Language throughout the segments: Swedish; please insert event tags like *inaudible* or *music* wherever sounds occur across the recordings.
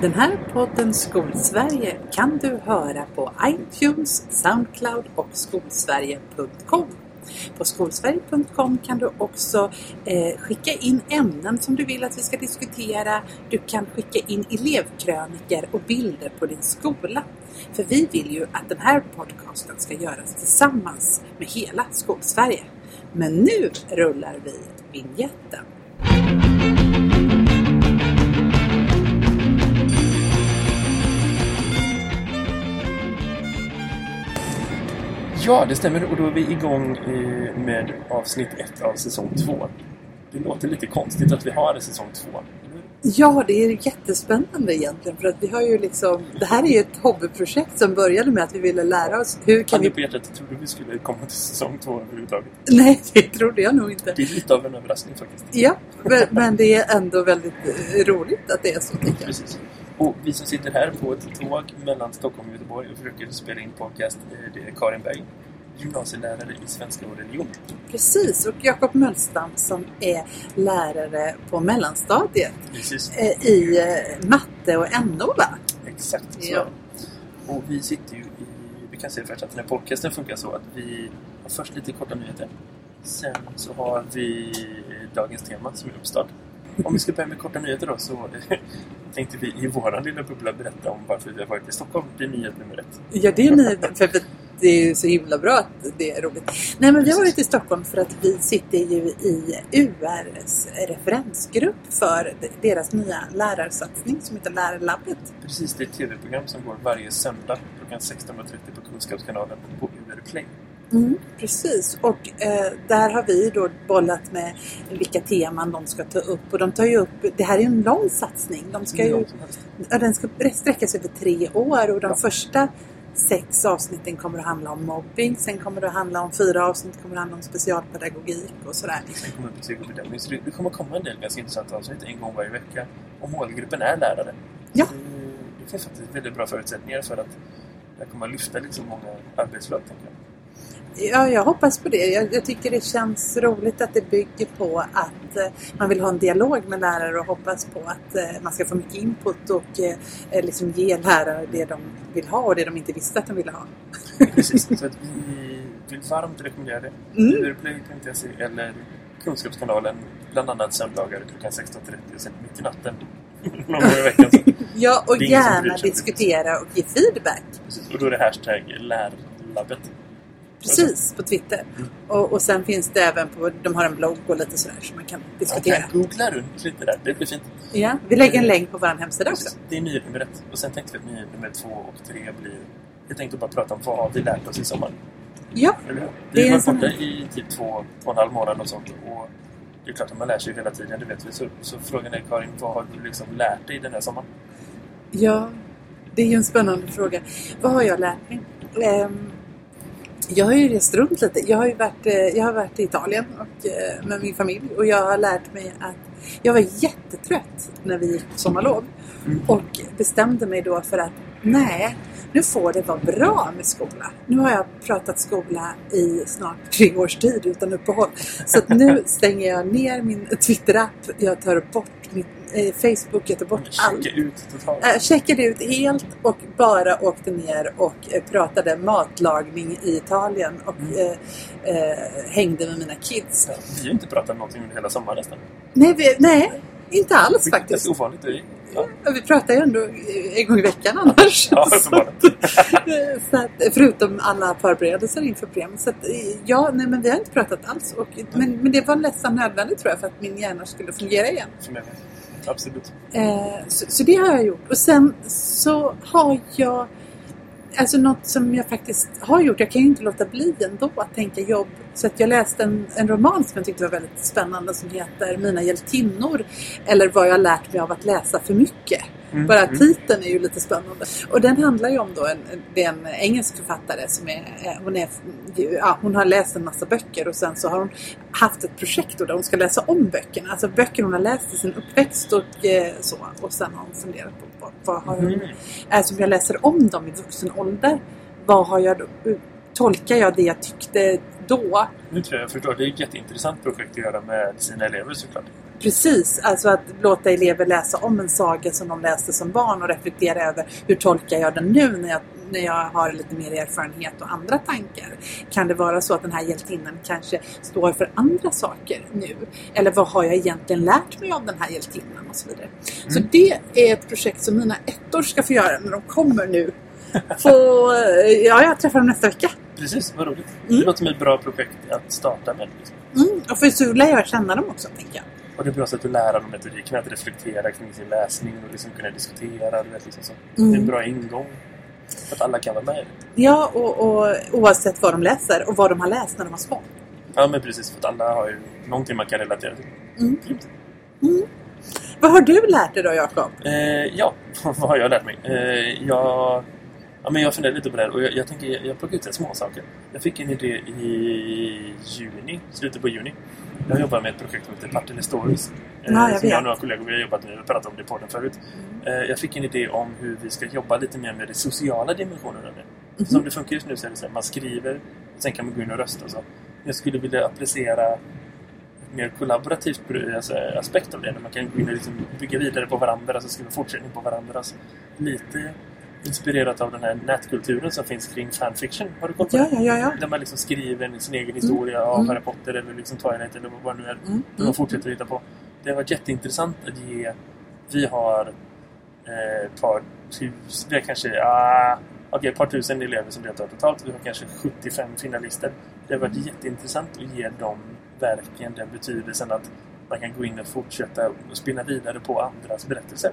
Den här podden Skolsverige kan du höra på iTunes, Soundcloud och skolsverige.com. På skolsverige.com kan du också eh, skicka in ämnen som du vill att vi ska diskutera. Du kan skicka in elevkröniker och bilder på din skola. För vi vill ju att den här podcasten ska göras tillsammans med hela Skolsverige. Men nu rullar vi vinjetten. Ja, det stämmer. Och då är vi igång eh, med avsnitt ett av säsong två. Det låter lite konstigt att vi har en säsong två. Ja, det är jättespännande egentligen. För att vi har ju liksom, det här är ju ett hobbyprojekt som började med att vi ville lära oss hur kan vi... på hjärtat, trodde vi skulle komma till säsong två överhuvudtaget. Nej, *laughs* det trodde jag nog inte. Det är lite av en överraskning faktiskt. Ja, men, det är ändå väldigt roligt att det är så tycker jag. Precis. Och vi som sitter här på ett tåg mellan Stockholm och Göteborg och försöker spela in podcast, eh, det är Karin Berg, gymnasielärare i svenska och religion. Precis, och Jakob Möllstam som är lärare på mellanstadiet Precis. eh, i eh, matte och NO va? Exakt så. Ja. Och vi sitter ju i... Vi kan säga först att den här podcasten funkar så att vi har först lite korta nyheter. Sen så har vi dagens tema som är uppstart. Om vi ska börja med korta nyheter då så *laughs* tänkte vi i våran lilla bubbla berätta om varför vi har varit i Stockholm. Det är nyhet nummer ett. Ja, det är ni, för det är så himla bra att det är roligt. Nej, men vi har varit i Stockholm för att vi sitter ju i URs referensgrupp för deras nya lärarsatsning som heter Lärarlabbet. Precis, det är ett tv-program som går varje söndag klockan 16.30 på Kunskapskanalen på UR Play. Mm, precis, och eh, där har vi då bollat med vilka teman de ska ta upp. Och de tar ju upp, det här är en lång satsning. De ska ju, som helst. ja, den ska sträcka sig över tre år och de Ja. första sex avsnitten kommer att handla om mobbing. Sen kommer det att handla om fyra avsnitt kommer att handla om specialpedagogik och sådär. Sen kommer betyg och bedömning. Så det, kommer komma en del ganska intressanta avsnitt en gång varje vecka. Och målgruppen är lärare. Ja. Så det, det finns faktiskt väldigt bra förutsättningar för att här kommer att lyfta liksom många arbetslag, tänker jag. Ja, jag hoppas på det. Jag, jag tycker det känns roligt att det bygger på att eh, man vill ha en dialog med lärare och hoppas på att eh, man ska få mycket input och eh, liksom ge lärare det de vill ha och det de inte visste att de ville ha. Precis. Så att vi vill varmt rekommendera det. Mm. urplay.se eller Kunskapskanalen, bland annat söndagar klockan 16.30 och sen mitt i natten. Någon gång i veckan. Så. Ja, och gärna diskutera och ge feedback. Precis. Och då är det hashtag lärlabbet. Precis, på Twitter. Mm. Och, och sen finns det även på, de har en blogg och lite sådär som man kan diskutera. kan googla runt lite där. Det blir fint. Ja, vi lägger en länk på vår hemsida också. Det är nyhet nummer ett. Och sen tänkte vi att nyhet nummer två och tre blir... Jag tänkte bara prata om vad har vi lärt oss i sommar. Ja? Det är Vi en var sån borta i typ två, två och en halv månad och sånt. Och det är klart att man lär sig hela tiden, det vet vi. Så, så frågan är Karin, vad har du liksom lärt dig den här sommaren? Ja, det är ju en spännande fråga. Vad har jag lärt mig? Ehm, jag har ju rest runt lite. Jag har ju varit, eh, jag har varit i Italien och, eh, med min familj och jag har lärt mig att jag var jättetrött när vi gick på sommarlov. Och bestämde mig då för att nej, nu får det vara bra med skola. Nu har jag pratat skola i snart tre års tid utan uppehåll. Så att nu *laughs* stänger jag ner min Twitter-app. Jag tar bort min eh, Facebook, jag tar bort allt. Checka ut totalt. Jag checkade ut helt och bara åkte ner och eh, pratade matlagning i Italien och Mm. eh, eh, hängde med mina kids. Vi har inte pratat någonting under hela sommaren nästan. Nej, vi, nej inte alls faktiskt. ovanligt. Det är- Ja, Ja, Vi pratar ju ändå en gång i veckan annars. ja *laughs* så, att, så att, förutom alla förberedelser inför programmet. Så att, ja, nej, men vi har inte pratat alls. Och, men, men det var nästan nödvändigt tror jag för att min hjärna skulle fungera igen. Absolut. Eh, så, så det har jag gjort. Och sen så har jag Alltså något som jag faktiskt har gjort. Jag kan ju inte låta bli ändå att tänka jobb. Så att jag läste en, en roman som jag tyckte var väldigt spännande som heter Mina hjältinnor. Eller vad jag lärt mig av att läsa för mycket. Mm, Bara mm. titeln är ju lite spännande. Och den handlar ju om då en, det är en engelsk författare som är, eh, hon, är ja, hon har läst en massa böcker och sen så har hon haft ett projekt där hon ska läsa om böckerna. Alltså böcker hon har läst i sin uppväxt och eh, så. Och sen har hon funderat på vad, vad har hon, Mm. alltså om jag läser om dem i vuxen ålder, vad har jag då, tolkar jag det jag tyckte då? Nu tror jag jag förstår. Det är ett jätteintressant projekt att göra med sina elever såklart. Precis, alltså att låta elever läsa om en saga som de läste som barn och reflektera över hur tolkar jag den nu när jag, när jag har lite mer erfarenhet och andra tankar. Kan det vara så att den här hjältinnan kanske står för andra saker nu? Eller vad har jag egentligen lärt mig av den här hjältinnan och så vidare. Så det är ett projekt som mina ettor ska få göra när de kommer nu. *laughs* Få, ja, jag träffar dem nästa vecka. Precis, vad roligt. Mm. Det låter som ett bra projekt att starta med. Liksom. Mm, och för så lär jag känna dem också, tänker jag. Och det är bra sätt att lära dem metodiken, att reflektera kring sin läsning och liksom kunna diskutera. Du vet, liksom så. Mm. Det är en bra ingång. För att alla kan vara med. Ja, och, och oavsett vad de läser och vad de har läst när de var små. Ja, men precis. För att alla har ju någonting man kan relatera till. Mm. Grymt. Vad har du lärt dig då, Jakob? Eh, ja, *laughs* vad har jag lärt mig? Eh, jag, ja, men jag funderar lite på det här och jag, jag tänker, jag, plockar ut så här små saker. Jag fick en idé i juni, slutet på juni. Jag jobbar med ett projekt som heter Partille Stories. Eh, Ja, jag som jag och några kollegor vi har jobbat med. Vi har pratat om det i podden förut. Eh, jag fick en idé om hur vi ska jobba lite mer med den sociala dimensionen av det. Som det funkar just nu så är det så här, man skriver sen kan man gå in och rösta och så. Jag skulle vilja applicera ett mer kollaborativt alltså, aspekt av det. Där man kan gå in och liksom bygga vidare på varandra, alltså skriva fortsättning på varandras. Lite inspirerat av den här nätkulturen som finns kring fanfiction. Har du koll på Ja, det? ja, ja. ja. Där man liksom skriver sin egen historia av Mm. Harry Potter eller liksom Twilight eller vad det nu är. Mm. Mm. Mm. Man fortsätter hitta på. Det har varit jätteintressant att ge... Vi har eh, ett par tusen... Vi har kanske... Ah, Okej, ett par tusen elever som deltar totalt. Vi har kanske 75 finalister. Det har varit jätteintressant att ge dem verkligen den betydelsen att man kan gå in och fortsätta och spinna vidare på andras berättelser.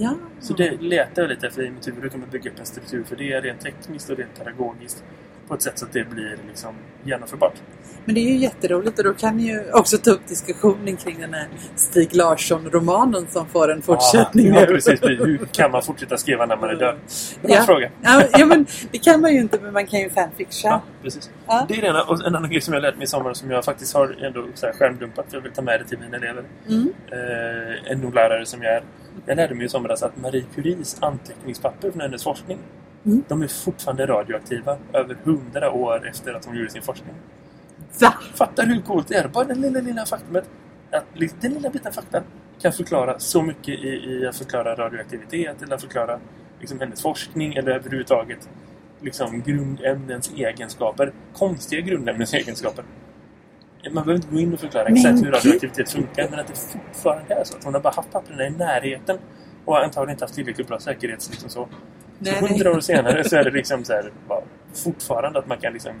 Ja. Så det letar jag lite efter i mitt huvud. Hur kan man bygga upp en struktur för det rent tekniskt och rent pedagogiskt på ett sätt så att det blir liksom genomförbart. Men det är ju jätteroligt och då kan ni ju också ta upp diskussionen kring den här Stig Larsson-romanen som får en fortsättning Ja, nu. precis. Hur kan man fortsätta skriva när man är död? Bra Ja. fråga. Ja, ja, men det kan man ju inte, men man kan ju fanfixa. Ja, precis. Ja. Det är det ena. Och en annan grej som jag lärt mig i sommar som jag faktiskt har ändå så här skärmdumpat. För jag vill ta med det till mina elever. Mm. Eh, NO-lärare som jag är. Jag lärde mig i somras att Marie Curies anteckningspapper från hennes forskning Mm. de är fortfarande radioaktiva över hundra år efter att hon gjorde sin forskning. Va? Fattar hur coolt det är? Bara den lilla, lilla faktumet att den lilla biten fakta kan förklara så mycket i, i att förklara radioaktivitet eller att förklara liksom, hennes forskning eller överhuvudtaget liksom, grundämnens egenskaper. Konstiga grundämnens egenskaper. Man behöver inte gå in och förklara Men exakt hur radioaktivitet funkar men att det fortfarande är så att hon har bara haft papperna i närheten och antagligen inte haft tillräckligt bra säkerhets... Liksom så. Nej, så hundra år senare så är det *laughs* liksom så här, bara, fortfarande att man kan liksom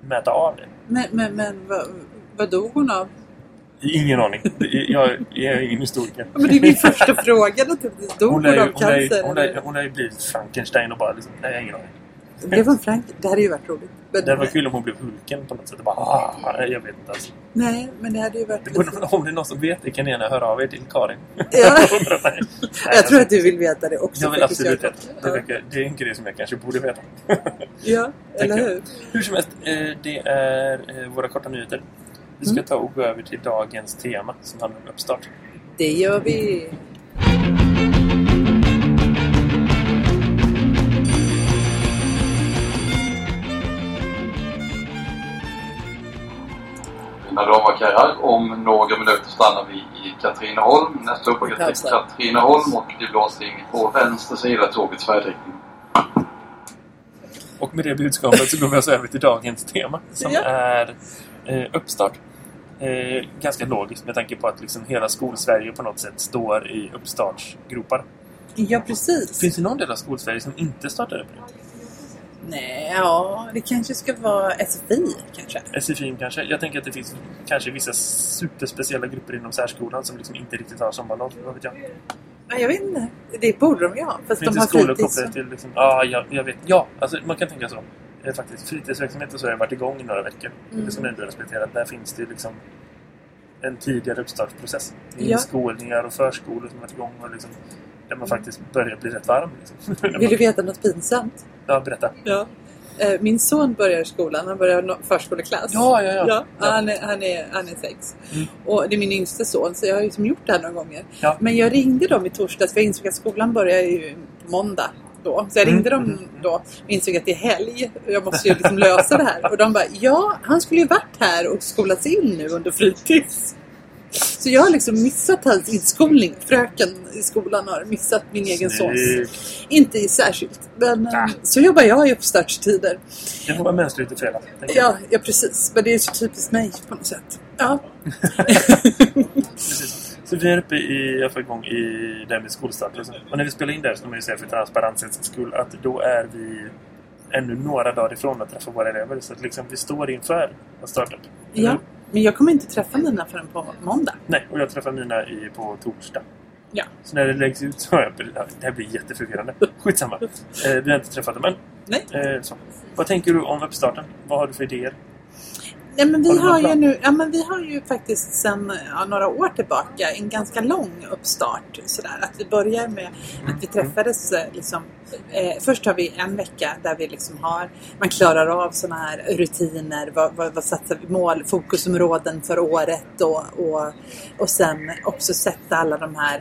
mäta av det. Men, men, men vad, vad dog hon av? Ingen aning. Jag, jag är ingen historiker. Ja, Men det är min första fråga naturligtvis. Dog Hon hon, av cancer? hon lär ju blivit Frankenstein och bara liksom, nej, jag har ingen aning. Det var Frank. Det hade ju varit roligt. Men, Det var kul om hon blev Hulken på något sätt. Bara, ah, jag vet inte alls. Nej, men det hade ju varit Det borde, om det är någon som vet det kan ni gärna höra av er till Karin. Ja. *laughs* Mig. Nej, Jag tror att du vill veta det också. Jag vill absolut veta. Det, verkar, det är en grej som jag kanske borde veta. *laughs* Ja, eller jag. hur? Hur som helst, eh, det är eh, våra korta nyheter. Vi ska Mm. ta och gå över till dagens tema som handlar om uppstart. Det gör vi. Mina damer och herrar, om några minuter stannar vi i Katrineholm. Nästa uppåt är Pausar. Katrineholm och det blåser in på vänster sida tågets färdriktning. Och med det budskapet så går vi oss över till dagens tema som Ja. är eh, uppstart. Eh, ganska logiskt med tanke på att liksom hela skolsverige på något sätt står i uppstartsgropar. Ja, precis. Finns det någon del av skolsverige som inte startar upp nu? Nej, ja, det kanske ska vara SFI kanske. SFI kanske? Jag tänker att det finns kanske vissa superspeciella grupper inom särskolan som liksom inte riktigt har sommarlov. Vad vet jag? Ja, jag vet inte. Det borde de ju ha. Fast Finns de det har skolor fritids. kopplade till liksom... Ja, jag, jag vet. Ja, alltså man kan tänka så. Faktiskt, fritidsverksamheten så har varit igång i några veckor. Mm. Det som ändå är respekterat. Där finns det liksom en tidigare uppstartsprocess. Det är skolningar och förskolor som har varit igång och liksom, där man faktiskt börjar bli rätt varm. Liksom. *laughs* Vill du veta något pinsamt? Ja, berätta. Ja. Eh, Min son börjar i skolan. Han börjar förskoleklass. Ja, ja, ja. ja. Han, är, han, är, han är sex. Mm. Och det är min yngste son, så jag har ju liksom gjort det här några gånger. Ja. Men jag ringde dem i torsdags, för jag insåg att skolan börjar ju på måndag. Då. Så jag ringde Mm, dem mm, mm. då och insåg att det är helg. Jag måste ju liksom lösa det här. Och de bara, ja, han skulle ju varit här och skolats in nu under fritids. Så jag har liksom missat hans inskolning. Fröken i skolan har missat min egen sons. Inte i särskilt. Men Ah. så jobbar jag i uppstartstider. Det får vara mönstret i fredag. Ja, ja, precis. Men det är så typiskt mig på något sätt. Ja. Så vi är uppe i, jag får igång i det med skolstart. Liksom. Och när vi spelar in där så kan man ju säga för transparensens skull att då är vi ännu några dagar ifrån att träffa våra elever. Så att liksom vi står inför startup. Eller ja. Men jag kommer inte träffa mina förrän på måndag. Nej, och jag träffar mina i, på torsdag. Ja. Så när det läggs ut så har jag... ja, Det här blir jätteförvirrande. Skitsamma. Eh, vi har inte träffat dem än. Nej. Eh, så. Vad tänker du om uppstarten? Vad har du för idéer? Nej, men Har vi någon har, ju nu, ja, men vi har ju faktiskt sedan ja, några år tillbaka en ganska lång uppstart. Sådär. Att vi börjar med att vi träffades eh, liksom, eh, Först har vi en vecka där vi liksom har Man klarar av sådana här rutiner. Vad, vad, vad satsar vi? Mål, fokusområden för året och, och, och sen också sätta alla de här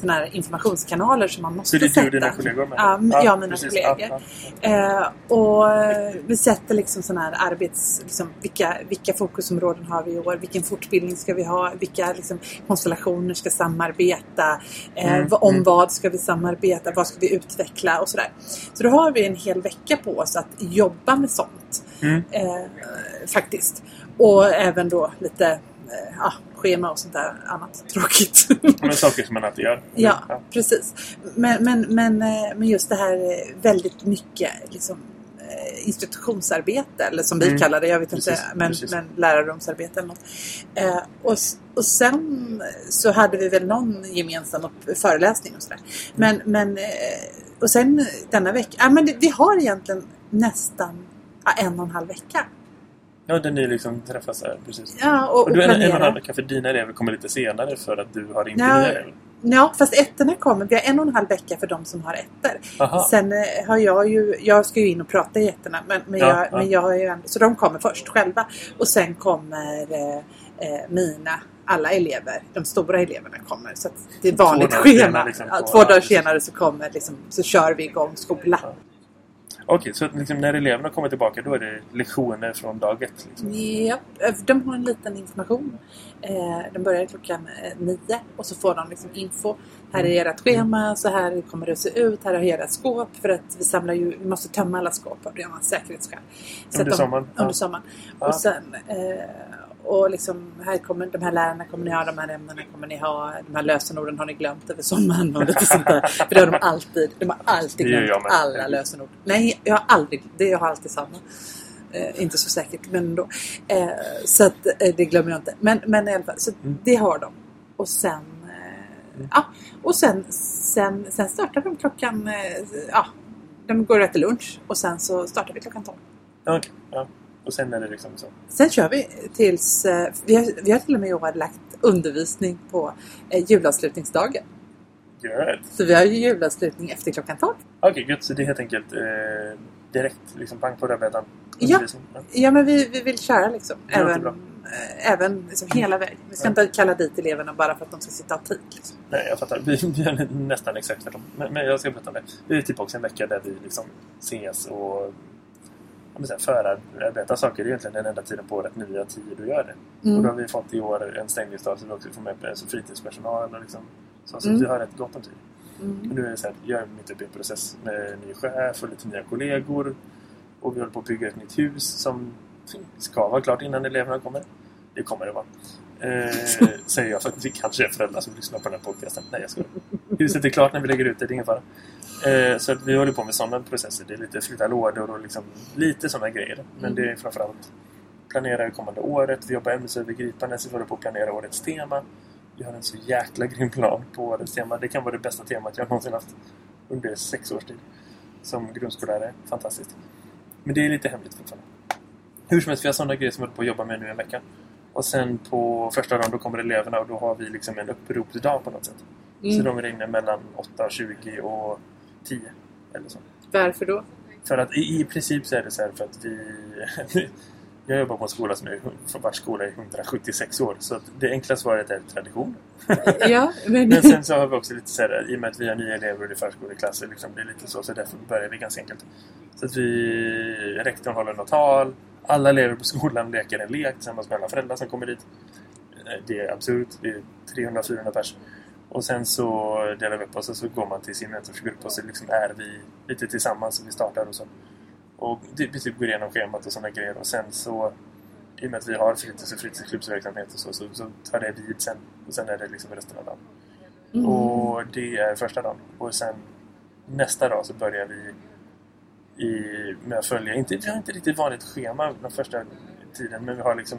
såna här informationskanaler som man måste det är sätta. du och dina kollegor med? Ja, m- ja, mina precis. kollegor. Ja, ja. Eh, och eh, vi sätter liksom sådana här arbets... Liksom, vilka, vilka fokusområden har vi i år? Vilken fortbildning ska vi ha? Vilka liksom, konstellationer ska samarbeta? Eh, Mm, om mm. vad ska vi samarbeta? Vad ska vi utveckla? Och sådär. Så då har vi en hel vecka på oss att jobba med sånt. Mm. Eh, faktiskt. Och även då lite eh, ja, schema och sånt där annat tråkigt. Men saker som man alltid gör. *laughs* Ja, precis. Men, men, men, eh, men just det här eh, väldigt mycket liksom, eh, institutionsarbete, eller som vi Mm. kallar det, jag vet Precis, inte, men, precis. men lärarrumsarbete eller något. Eh, och, och sen så hade vi väl någon gemensam föreläsning och sådär. Men, men, eh, och sen denna vecka, ja, men det, vi har egentligen nästan ja, en och en halv vecka. Ja, där ni liksom träffas här. Precis. Ja, och, Och och du är en, en en vecka för dina elever kommer lite senare för att du har inte Ja. dina. Ja, fast ettorna kommer. Vi har en och en halv vecka för de som har ettor. Aha. Sen eh, har jag ju, jag ska ju in och prata i ettorna, men, men, Ja, jag, ja. men jag har ju ändå, så de kommer först själva. Och sen kommer eh, eh, mina, alla elever, de stora eleverna kommer. Så att det är vanligt senare schema. liksom två ja, dagar senare så, kommer, liksom, så kör vi igång skola. Okej, så liksom när eleverna kommer tillbaka då är det lektioner från dag ett? Liksom. Ja, eh, de har en liten information. Eh, de börjar klockan eh, nio och så får de liksom info. Här är ert schema, så här kommer det att se ut. Här är era skåp. För att vi samlar ju, vi måste tömma alla skåp av rena säkerhetsskäl. Så Under de, sommaren? Under sommaren. Ja. Och sen eh, och liksom, här kommer, de här lärarna kommer ni ha, de här ämnena kommer ni ha, de här lösenorden har ni glömt över sommaren *laughs* och lite sånt där. För det har de alltid, de har alltid glömt alla lösenord. Nej, jag har aldrig, det jag har alltid samma. Eh, inte så säkert, men ändå. Eh, så att, eh, det glömmer jag inte. Men, men i alla fall, så Mm. det har de. Och sen, eh, ja, och sen, sen, sen startar de klockan, eh, ja, de går och äter lunch och sen så startar vi klockan 12. Ja, okej. ja. Och sen är det liksom så. Sen kör vi tills... eh, Vi har, vi har till och med i år lagt undervisning på eh, julavslutningsdagen. Good. Så vi har ju julavslutning efter klockan 12. Okej, gött. Så det är helt enkelt eh, direkt liksom pang på rödbetan? Ja. ja. Ja, men vi, vi vill köra liksom. Även, eh, även liksom hela vägen. Vi ska inte kalla dit eleverna bara för att de ska sitta och tid. Liksom. Nej, jag fattar. Vi *laughs* vi gör nästan exakt tvärtom. Men, men jag ska berätta om det. Det är typ också en vecka där vi liksom ses och förarbeta saker. Det är egentligen den enda tiden på året när vi har tid att göra det. Och då Mm. har vi fått i år en stängningsdag så vi också får med alltså, fritidspersonal och liksom, så, så Mm. vi har rätt gott om tid. Och Mm. nu är det så här, jag är mitt uppe i en process med ny chef och lite nya kollegor. Och vi håller på att bygga ett nytt hus som ska vara klart innan eleverna kommer. Det kommer det vara. Eh, säger jag för att vi kanske är föräldrar som lyssnar på den här podcasten. Nej, jag skojar. Huset är klart när vi lägger ut det, det är ingen fara. Eh, så att vi håller på med sådana processer. Det är lite flytta lådor och liksom, lite sådana grejer. Men det är framförallt planera det kommande året. Vi jobbar ämnesövergripande så vi håller på att planera årets tema. Vi har en så jäkla grym plan på årets tema. Det kan vara det bästa temat jag någonsin haft under sex års tid. Som grundskollärare. Fantastiskt. Men det är lite hemligt fortfarande. Hur som helst, vi har sådana grejer som vi håller på att jobba med nu en vecka. Och sen på första dagen då kommer eleverna och då har vi liksom en uppropsdag på något sätt. Så Mm. de är inne mellan 8.20 och 10. Eller så. Varför då? För att i, i princip så är det så här för att vi... *laughs* jag jobbar på en skola som är, varit skola i 176 år. Så det enkla svaret är tradition. Ja, *laughs* men... Men sen så har vi också lite så här, i och med att vi har nya elever i förskoleklasser, liksom, det är lite så, så därför börjar vi ganska enkelt. Så att vi, rektorn håller något tal, alla elever på skolan leker en lek tillsammans med alla föräldrar som kommer dit. Eh, Det är absurt. Det är 300-400 pers. Och sen så delar vi upp oss och så går man till sin mentorsgrupp och så liksom är vi lite tillsammans och vi startar och så. Och vi typ går igenom schemat och sådana grejer och sen så i och med att vi har fritids och fritidsklubbsverksamhet och så, så, så tar det vid sen. Och sen är det liksom resten av dagen. Mm. Och det är första dagen. Och sen nästa dag så börjar vi i, med att följa, inte, vi har inte riktigt vanligt schema den första tiden men vi har liksom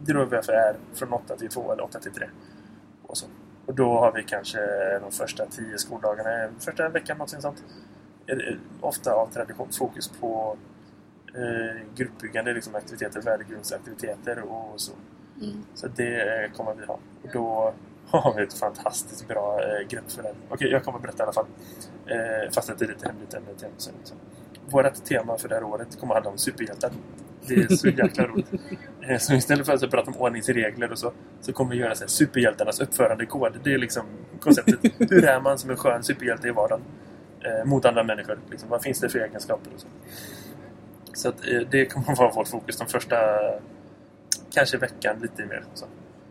det är då vi är från 8 till 2 eller 8 till 3. Och, så. och då har vi kanske de första 10 skoldagarna, första veckan något sånt. Ofta av tradition fokus på eh, gruppbyggande liksom aktiviteter, värdegrundsaktiviteter och så. Mm. Så det eh, kommer vi ha. Och då har vi ett fantastiskt bra eh, grepp för det. Okej, jag kommer berätta i alla fall. Eh, fast att det är lite hemligt ännu till så. Vårt tema för det här året kommer handla om superhjältar. Det är så jäkla roligt. Eh, så istället för att prata om ordningsregler och så, så kommer vi göra så här, superhjältarnas uppförandekod. Det är liksom konceptet. Hur är man som en skön superhjälte i vardagen? Eh, mot andra människor. Liksom, vad finns det för egenskaper och så. Så att, eh, det kommer att vara vårt fokus de första kanske veckan lite mer. Så.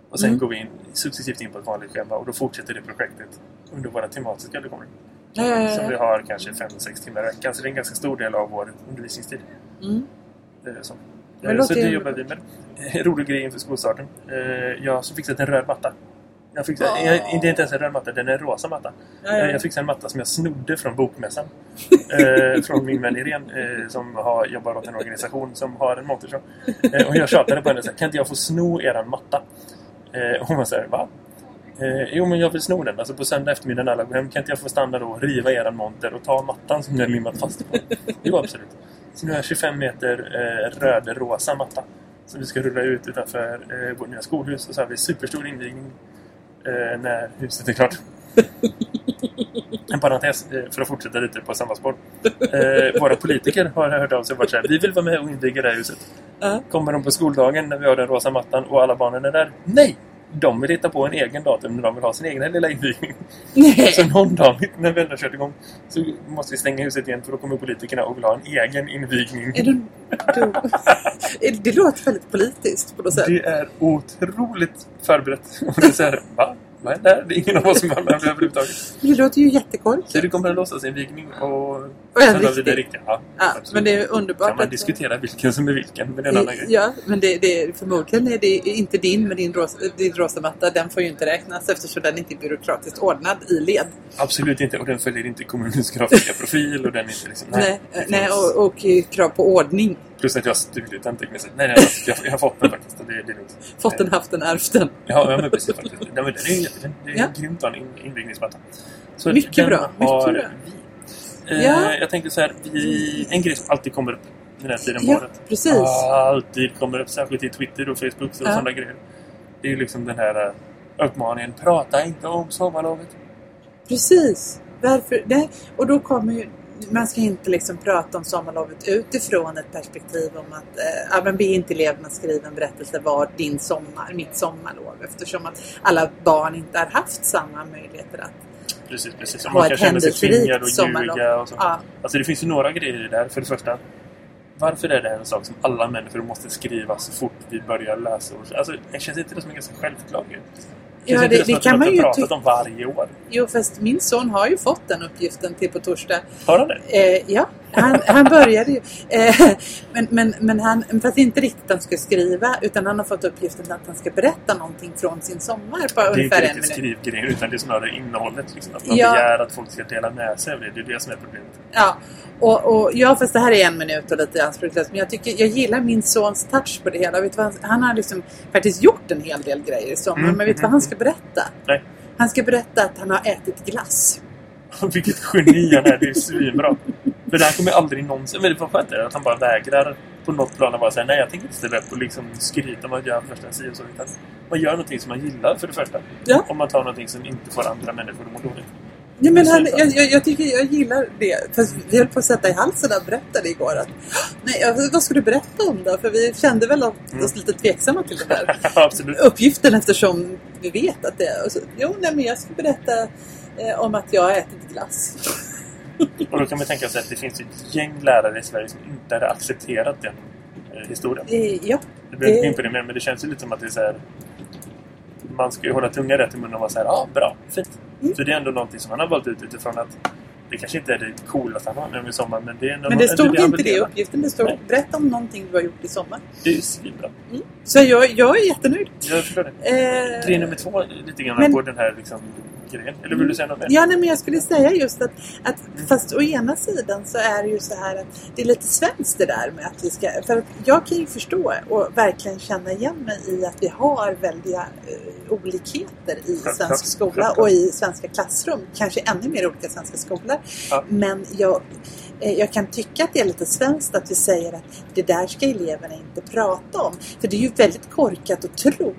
Och sen Mm. går vi in, successivt in på ett vanligt schema och då fortsätter det projektet under våra tematiska lektioner. Ja, ja, ja, Som vi har kanske 5-6 timmar i veckan. Så det är en ganska stor del av vår undervisningstid. Mm. Eh, Så, Men Eh, så det jobbar vi med. En rolig grej inför skolstarten. Eh, Jag har fixat en röd matta. Jag fixade, Åh. jag, det är inte ens en röd matta, den är en rosa matta. Ja, ja, Eh, ja. Jag fixade en matta som jag snodde från Bokmässan. *laughs* eh, från min vän Irene eh, som har, jobbar åt en organisation som har en motorshow. Eh, och jag tjatade på henne så här, kan inte jag få sno eran matta? Eh, hon var så här, va? Eh, jo men jag vill sno den. Alltså på söndag eftermiddag när alla går hem kan inte jag få stanna då och riva eran monter och ta mattan som ni har limmat fast på? Var absolut. Så nu har jag 25 meter eh, röd-rosa matta. Som vi ska rulla ut utanför eh, vårt nya skolhus. Och så har vi superstor invigning eh, när huset är klart. En parentes eh, för att fortsätta lite på samma spår. Eh, våra politiker har hört av sig och varit så här, Vi vill vara med och inviga det här huset. Ja. Kommer de på skoldagen när vi har den rosa mattan och alla barnen är där? Nej! De vill hitta på en egen datum när de vill ha sin egen lilla invigning. Så någon dag när vi ändå kört igång så måste vi stänga huset igen för då kommer politikerna och vill ha en egen invigning. Är du, du, är- det låter väldigt politiskt på något sätt. Det är otroligt förberett. Och det är så här, va? Vad är det är ingen av oss som har med överhuvudtaget. Det låter ju Så jättekorkat. det kommer en låtsasinvigning och Och en sen har vi det riktig. riktiga. Ja, Ja, men det är underbart kan man att- diskutera vilken som är vilken, men det är en annan grej. Ja, men det, det, förmodligen är det inte din med din rosa, din rosa matta. Den får ju inte räknas eftersom den inte är byråkratiskt ordnad i led. Absolut inte. Och den följer inte kommunens grafiska *laughs* profil. Och den är inte liksom, Nej, nej finns- och, och krav på ordning. Plus att jag har stulit den tekniskt. Nej, nej, jag, jag har fått den faktiskt. Det, det är lugnt. Fått den, haft den, ärvt den. Ja, ja men precis faktiskt. Men det är ju jättefint. Det är Ja. grymt att ha en in- invigningsmatta. Så Mycket den bra, mycket har bra. vi. Eh, Ja. Jag tänkte så här. Vi, en grej som alltid kommer upp den här tiden på Ja, året. precis. Alltid kommer upp. Särskilt i Twitter och Facebook och Ja. sådana grejer. Det är ju liksom den här eh, uppmaningen. Prata inte om sommarlovet. Precis. Varför? Nej. Och då kommer ju... Man ska inte liksom prata om sommarlovet utifrån ett perspektiv om att eh, men be inte eleverna skriva en berättelse vad din sommar, mitt sommarlov eftersom att alla barn inte har haft samma möjligheter att Precis, precis. Och ha man kan ett känna sig tvingad händelserikt och sommarlov. ljuga och så. Ja, Alltså det finns ju några grejer i det där. För det första, varför är det en sak som alla människor måste skriva så fort vi börjar läsa? Alltså, det känns inte det som en ganska självklar grej? Ja, det- det att kan man ju pratat om varje år? jo, fast min son har ju fått den uppgiften till på torsdag. Har han det? Eh, ja, han, han började ju. Eh, men, men, men han, fast inte riktigt att han ska skriva utan han har fått uppgiften att han ska berätta någonting från sin sommar på Det är inte ungefär en minut. skrivgrejen utan det är snarare innehållet. Liksom. Att man Ja. begär att folk ska dela med sig av det. Det är det som är problemet. Ja, och, och, ja, fast det här är en minut och lite anspråkslöst. Men jag, tycker, jag gillar min sons touch på det hela. Vet vad han, han har liksom faktiskt gjort en hel del grejer i sommar. Mm, Men vet du vad han ska berätta? Nej. Han ska berätta att han har ätit glass. *laughs* Vilket geni han är. Det är svinbra. *laughs* För det här kommer aldrig någonsin... Men det var skönt är att han bara vägrar på något plan att bara säga nej jag tänker inte ställa upp och liksom skryta om att har första si och så. Utan man gör någonting som man gillar för det första. Ja. Om man tar någonting som inte får andra människor att må dåligt. Ja, men han, jag, jag, jag tycker jag gillar det. Fast vi höll på att sätta i halsen och berättade igår att nej, ja, vad ska du berätta om då? För vi kände väl oss Mm. lite tveksamma till den *laughs* Absolut. uppgiften eftersom vi vet att det är... jo, nej, men jag ska berätta eh, om att jag har ätit glass. *laughs* Och då kan man tänka sig att det finns ett gäng lärare i Sverige som inte hade accepterat den eh, historien. Eh, ja, Jag behöver inte gå Det- in på det mer, men det känns ju lite som att det är så här... man ska ju hålla tungan rätt i munnen och vara så här, ja ah, bra, fint. Mm. Så det är ändå någonting som han har valt ut utifrån att det kanske inte är det coolaste han har nu i sommar men det är ändå Men det stod han inte det i uppgiften. Det stod Nej. berätta om någonting du har gjort i sommar. Det är ju svinbra. Så jag, jag är jättenöjd. Jag förstår det. Eh, Grej nummer två lite grann Men- på den här liksom, grejen. Eller vill du säga något mer? Ja, nej, men jag skulle säga just att, att fast å ena sidan så är det ju så här att det är lite svenskt det där med att vi ska... För att jag kan ju förstå och verkligen känna igen mig i att vi har väldiga eh, olikheter i svensk skola och i svenska klassrum. Kanske ännu mer olika svenska skolor. Ja. Men jag, jag kan tycka att det är lite svenskt att vi säger att det där ska eleverna inte prata om. För det är ju väldigt korkat att tro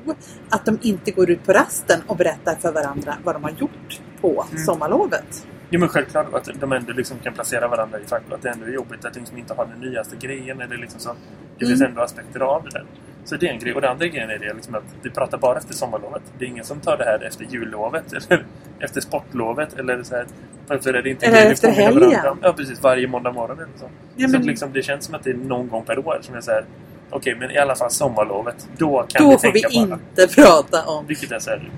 att de inte går ut på rasten och berättar för varandra vad de har gjort på Mm. sommarlovet. Jo men självklart att de ändå liksom kan placera varandra i fack. och Att det ändå är jobbigt att de liksom inte har den nyaste grejen. Eller liksom så. Det Mm. finns ändå aspekter av det där. Så det är en grej. Och den andra grejen är det liksom att vi pratar bara efter sommarlovet. Det är ingen som tar det här efter jullovet. Eller *laughs* efter sportlovet. Eller så här, varför är det inte Eller efter helgen. Ja precis. Varje måndag morgon eller så. Ja, så men att liksom, det känns som att det är någon gång per år som jag säger Okej, men i alla fall sommarlovet. Då kan då vi får vi tänka bara. inte *laughs* prata om... Vilket är så här,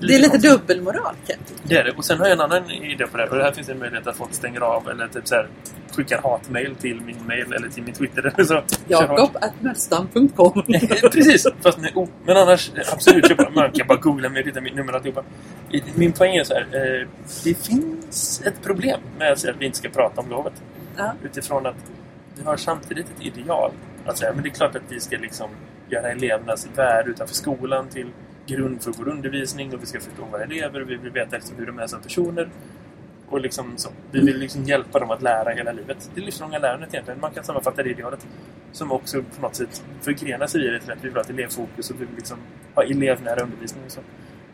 Det är lite konstigt. dubbelmoral Kent. Det är det. Och sen har jag en annan idé på det. Och det här finns det en möjlighet att folk stänger av eller typ så här, skickar hatmail till min mail eller till min Twitter eller *laughs* så. Jakob.möstan.com *laughs* Precis! Fast med o. Men annars, eh, absolut. Jag bara, man kan bara googla mig, rita mitt nummer och alltihopa. Min poäng är så här. Eh, det finns ett problem med att säga att vi inte ska prata om lovet. Ja. Utifrån att vi har samtidigt ett ideal. Att säga, men det är klart att vi ska liksom göra elevernas värld utanför skolan till grund för vår undervisning och vi ska förstå våra elever och vi vill veta liksom hur de är som personer. Och liksom så. Vi vill liksom hjälpa dem att lära hela livet. Det livslånga lärandet egentligen. Man kan sammanfatta det idealet. Som också på något sätt förgrenar sig i det till att vi vill ha ett elevfokus och vi vill liksom ha elevnära undervisning och så.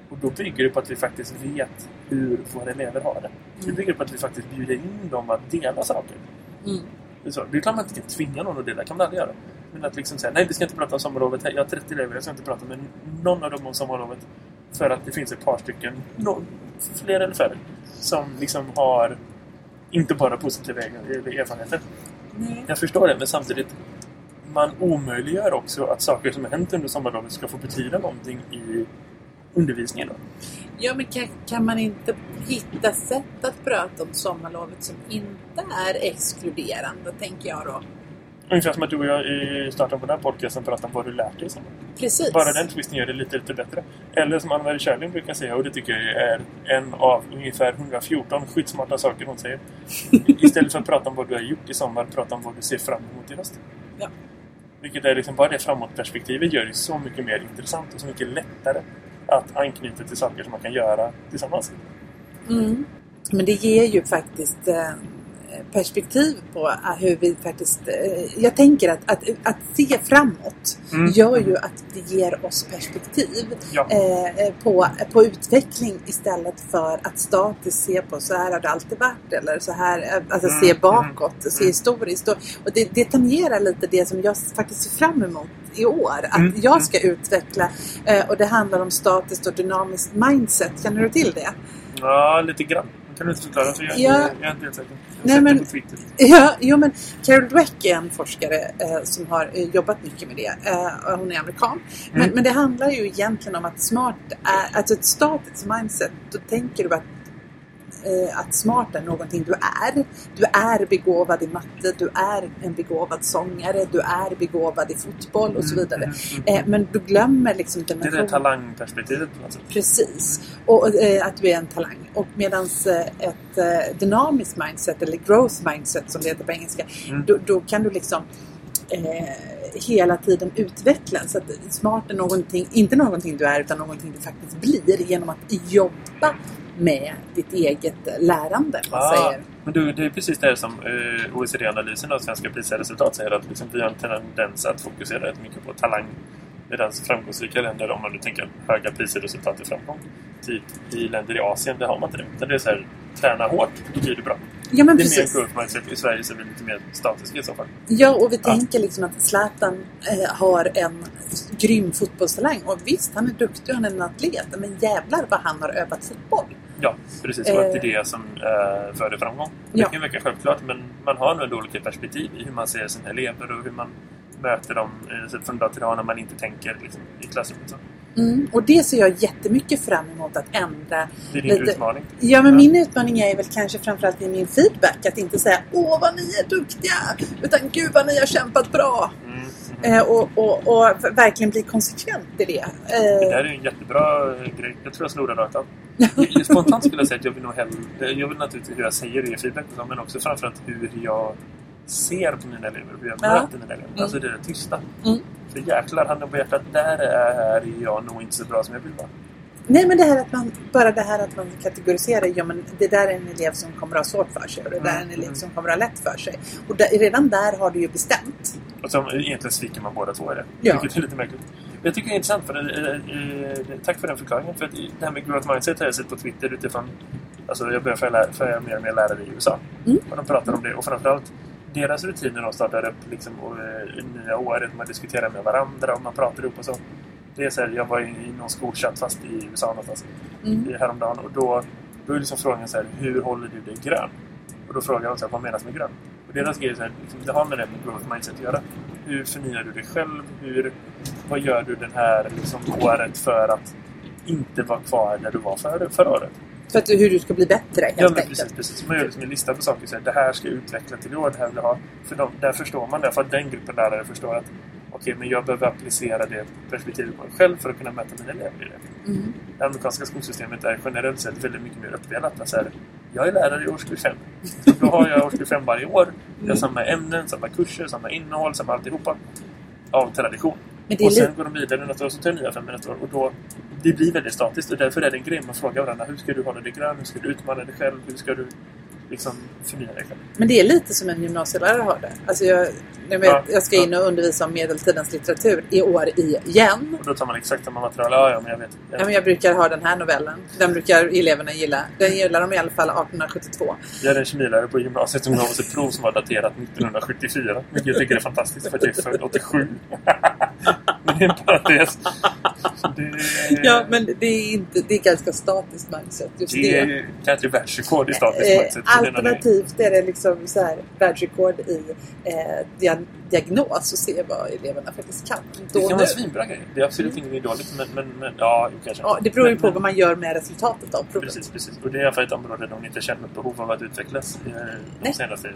Och då bygger det på att vi faktiskt vet hur våra elever har det. Det bygger på att vi faktiskt bjuder in dem att dela saker. Mm. Det är, så. det är klart man inte kan tvinga någon att dela, det kan man aldrig göra. Men att liksom säga, nej vi ska inte prata om sommarlovet. Jag har 30 elever, jag ska inte prata med någon av dem om sommarlovet. För att det finns ett par stycken, no, fler eller färre, som liksom har inte bara positiva egen- erfarenheter. Nej. Jag förstår det, men samtidigt man omöjliggör också att saker som har hänt under sommarlovet ska få betyda någonting i undervisningen. Då. Ja, men kan, kan man inte hitta sätt att prata om sommarlovet som inte är exkluderande, tänker jag då. Ungefär som att du och jag i starten på den här podcasten pratade om vad du lärt dig. sommar. Precis. Bara den twisten gör det lite, lite bättre. Eller som Anna-Marie Kärling brukar säga, och det tycker jag är en av ungefär 114 skitsmarta saker hon säger. Istället för att prata om vad du har gjort i sommar, prata om vad du ser fram emot i höst. Ja. Vilket är liksom bara det framåtperspektivet gör det så mycket mer intressant och så mycket lättare att anknyta till saker som man kan göra tillsammans. Mm. Men det ger ju faktiskt eh, perspektiv på eh, hur vi faktiskt... Eh, jag tänker att, att, att se framåt Mm. gör ju att det ger oss perspektiv Ja. eh, på, på utveckling istället för att statiskt se på så här har det alltid varit eller så här, alltså Mm, se bakåt, se mm. historiskt. Och, och det, det tangerar lite det som jag faktiskt ser fram emot i år. Att Mm, jag mm. ska utveckla och det handlar om statiskt och dynamiskt mindset. Känner du till det? Ja, lite grann. Kan du inte förklara? För jag, Ja. jag är inte helt säker. Nej, men- på Twitter. Ja, jo, men Carol Dweck är en forskare eh, som har eh, jobbat mycket med det. Eh, hon är amerikan. Men, Mm. men det handlar ju egentligen om att smart är, alltså ett statiskt mindset. Då tänker du att, att smart är någonting du är. Du är begåvad i matte, du är en begåvad sångare, du är begåvad i fotboll och så Mm, vidare. mm, mm. Eh, men du glömmer liksom Det är det talangperspektivet på något sätt. Precis. Och eh, att du är en talang. Och medan eh, ett eh, dynamiskt mindset eller growth mindset som det heter på engelska. Mm. Då, då kan du liksom eh, hela tiden utvecklas. Så att smart är någonting, inte någonting du är utan någonting du faktiskt blir genom att jobba med ditt eget lärande. Ah, säger. men du, det är precis det som eh, OECD-analysen av svenska PISA-resultat säger att liksom, vi har en tendens att fokusera rätt mycket på talang medan framgångsrika länder, om man nu tänker höga PISA-resultat i framgång, typ i länder i Asien, där har man inte det. Utan det är så här, träna hårt, då blir det bra. Ja men det är mer precis. growth mindset. I Sverige så är vi lite mer statiska i så fall. Ja, och vi Ja. tänker liksom att Zlatan eh, har en grym fotbollstalang. Och visst, han är duktig och han är en atlet. Men jävlar vad han har övat fotboll. Ja, precis. Och att det Eh. är det som eh, för det framgång. Det Ja. kan ju verka självklart, men man har nog olika perspektiv i hur man ser sina elever och hur man möter dem eh, från dag till dag när man inte tänker liksom, i klassrummet. Mm. Och det ser jag jättemycket fram emot att ändra. Det är din Lite- utmaning. Ja, men Ja. min utmaning är väl kanske framförallt i min feedback. Att inte säga Åh vad ni är duktiga! Utan Gud vad ni har kämpat bra! Mm. Mm. Eh, och, och, och verkligen bli konsekvent i det. Det Eh, där är en jättebra eh, grej. Jag tror jag snor den rakt av. Spontant skulle jag säga att jag vill nog hellre... Jag vill naturligtvis hur jag säger och ger feedback och så, men också framförallt hur jag ser på mina elever. Hur jag Ja. möter mina elever. Mm. Alltså det där tysta. Mm. För jäklar, handen på hjärtat, där är jag nog inte så bra som jag vill vara. nej, men det här att man, bara det här att man kategoriserar. Ja, men det där är en elev som kommer ha svårt för sig och det där är en elev som kommer ha lätt för sig. Och där, redan där har du ju bestämt. Och så egentligen sviker man båda två i det. Ja. Vilket är lite märkligt. Jag tycker det är intressant. För det, eh, eh, tack för den förklaringen. För att det här med growth mindset har jag sett på Twitter utifrån... Alltså jag börjar följa, följa mer och mer lärare i USA. Mm. Och de pratar om det. Och framförallt deras rutiner de startar upp liksom, och, eh, nya året. Man diskuterar med varandra och man pratar ihop och så. Det är så här, jag var i, någon skolchatt fast i USA någonstans Mm. häromdagen. Och då, då är liksom frågan så här, hur håller du dig grön? Och då frågar de så här, vad menas med grön? Och deras grej är så här, liksom, det har med det med growth mindset att göra. Hur förnyar du dig själv? Hur, vad gör du den här liksom, året för att inte vara kvar där du var för, förra året? För att, hur du ska bli bättre helt Ja, men precis, precis. Man gör liksom en lista på saker. Så här, det här ska jag utveckla till i år. Det här vill jag ha. För de, där förstår man det. För att den gruppen lärare förstår att okej, men jag behöver applicera det perspektivet på mig själv för att kunna möta mina elever i det. Mm. Det amerikanska skolsystemet är generellt sett väldigt mycket mer uppdelat. Alltså här, jag är lärare i årskurs 5. Då har jag årskurs 5 varje år. Jag har samma ämnen, samma kurser, samma innehåll, samma alltihopa. Av tradition. Och sen går de vidare nästa år så tar nya fem år. Och då, det blir väldigt statiskt. Och därför är det en grej man frågar varandra. Hur ska du hålla dig grön? Hur ska du utmana dig själv? Hur ska du liksom förnya dig själv? Men det är lite som en gymnasielärare har det. Alltså jag, jag, vet, Ja, jag ska in och undervisa om medeltidens litteratur i år igen. Och då tar man exakt samma material. Ja, ja, men jag vet. Jag, Ja, men jag brukar ha den här novellen. Den brukar eleverna gilla. Den gillar de i alla fall 1872. Jag hade en kemilärare på gymnasiet som gav oss ett prov som var daterat 1974. Vilket jag tycker är fantastiskt för att jag är född 87. men *laughs* det är en parentes. Det, Ja, men det är, inte, det är ganska statiskt mindset. Just det det. är kanske världsrekord i statiskt Eh, mindset. Så det är när det- alternativt är det liksom så här, världsrekord i eh, dia- diagnos och se vad eleverna faktiskt kan. Då Det kan vara svinbra grejer. Det är absolut inget dåligt. Men, men, men ja, kanske. Ja, det beror ju på men- vad man gör med resultatet av provet. Precis, precis. Och det är fall ett område där de inte känner ett behov av att utvecklas eh, de Nej. senaste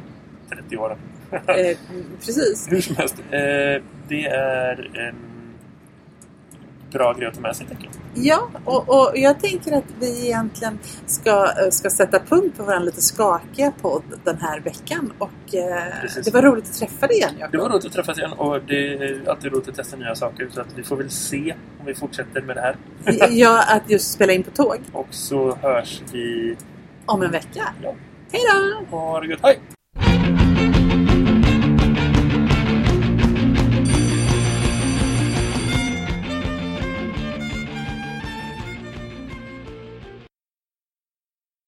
30 åren. Eh, precis. *laughs* Hur som helst. Eh, det är en bra grej att ta med sig. Ja, och, och jag tänker att vi egentligen ska, eh, ska sätta punkt på vår lite skakiga podd den här veckan. Och eh, det var roligt att träffa dig igen, Jakob. Det var roligt att träffas igen och det är alltid roligt att testa nya saker. Så att vi får väl se om vi fortsätter med det här. *laughs* Ja, att just spela in på tåg Och så hörs vi... om en vecka. Ja. Hej då! Ha det gött. Hej!